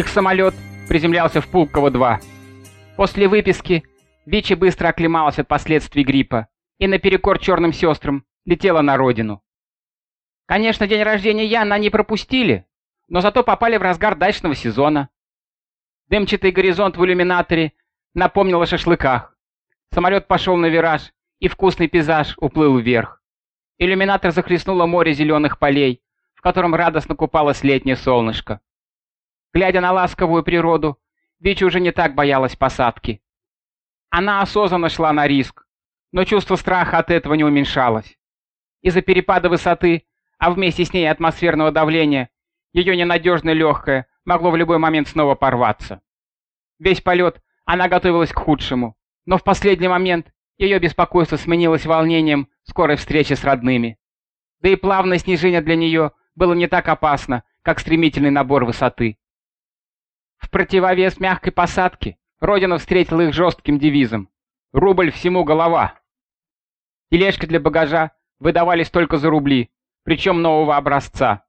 Их самолет приземлялся в Пулково-2. После выписки Вичи быстро оклемалась от последствий гриппа и наперекор черным сестрам летела на родину. Конечно, день рождения Яна они пропустили, но зато попали в разгар дачного сезона. Дымчатый горизонт в иллюминаторе напомнил о шашлыках. Самолет пошел на вираж, и вкусный пейзаж уплыл вверх. Иллюминатор захлестнуло море зеленых полей, в котором радостно купалось летнее солнышко. Глядя на ласковую природу, Вичи уже не так боялась посадки. Она осознанно шла на риск, но чувство страха от этого не уменьшалось. Из-за перепада высоты, а вместе с ней атмосферного давления, ее ненадежное легкое могло в любой момент снова порваться. Весь полет она готовилась к худшему, но в последний момент ее беспокойство сменилось волнением скорой встречи с родными. Да и плавное снижение для нее было не так опасно, как стремительный набор высоты. В противовес мягкой посадке Родина встретила их жестким девизом «Рубль всему голова». Тележки для багажа выдавались только за рубли, причем нового образца.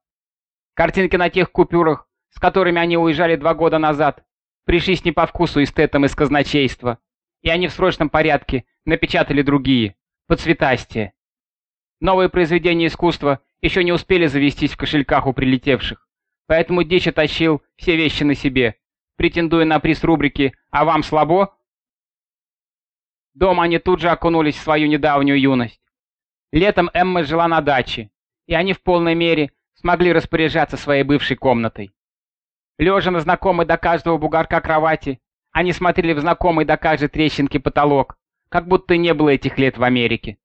Картинки на тех купюрах, с которыми они уезжали два года назад, пришлись не по вкусу эстетам из казначейства, и они в срочном порядке напечатали другие, поцветастее. Новые произведения искусства еще не успели завестись в кошельках у прилетевших, поэтому Дичь тащил все вещи на себе, претендуя на приз рубрики «А вам слабо?». Дома они тут же окунулись в свою недавнюю юность. Летом Эмма жила на даче, и они в полной мере смогли распоряжаться своей бывшей комнатой. Лежа на знакомой до каждого бугорка кровати, они смотрели в знакомый до каждой трещинки потолок, как будто не было этих лет в Америке.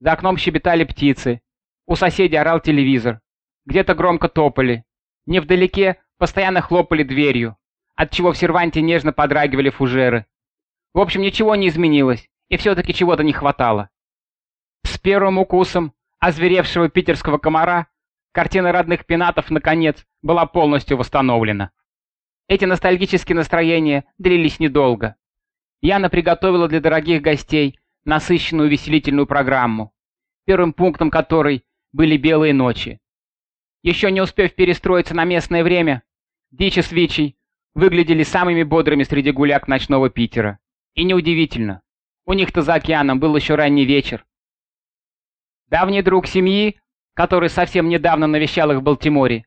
За окном щебетали птицы, у соседей орал телевизор, где-то громко топали, невдалеке постоянно хлопали дверью, отчего в серванте нежно подрагивали фужеры. В общем, ничего не изменилось, и все-таки чего-то не хватало. С первым укусом озверевшего питерского комара картина родных пенатов, наконец, была полностью восстановлена. Эти ностальгические настроения длились недолго. Яна приготовила для дорогих гостей насыщенную веселительную программу, первым пунктом которой были белые ночи. Еще не успев перестроиться на местное время, Дичи с Вичей выглядели самыми бодрыми среди гуляк ночного Питера. И неудивительно. У них-то за океаном был еще ранний вечер. Давний друг семьи, который совсем недавно навещал их в Балтиморе,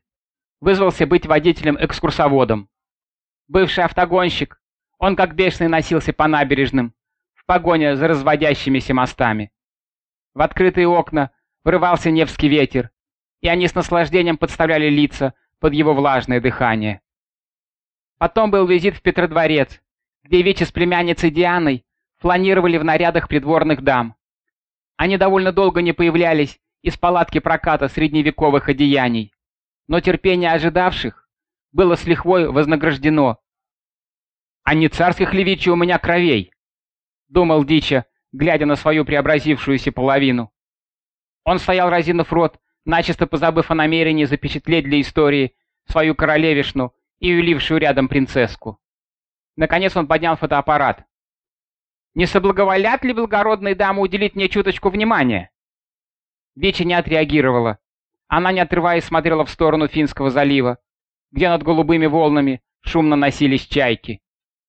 вызвался быть водителем-экскурсоводом. Бывший автогонщик, он как бешеный носился по набережным, в погоне за разводящимися мостами. В открытые окна врывался Невский ветер, и они с наслаждением подставляли лица под его влажное дыхание. Потом был визит в Петродворец, где Вичи с племянницей Дианой планировали в нарядах придворных дам. Они довольно долго не появлялись из палатки проката средневековых одеяний, но терпение ожидавших было с лихвой вознаграждено. «А не царских ли Вичи у меня кровей?» — думал Дича, глядя на свою преобразившуюся половину. Он стоял разинув рот, начисто позабыв о намерении запечатлеть для истории свою королевишну и улившую рядом принцесску. Наконец он поднял фотоаппарат. «Не соблаговолят ли благородные дамы уделить мне чуточку внимания?» Веча не отреагировала. Она, не отрываясь, смотрела в сторону Финского залива, где над голубыми волнами шумно носились чайки.